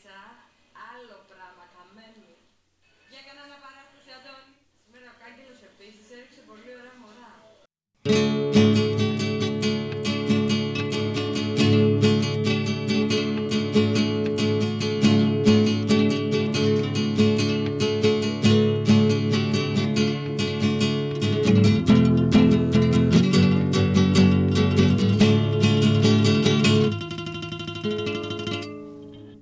Μίτσα, άλλο πράγμα, καμένη. Για κανένα παράσταση, Αντώνη. Σήμερα ο Κάγκελος επίσης έριξε πολύ ωραία μωρά.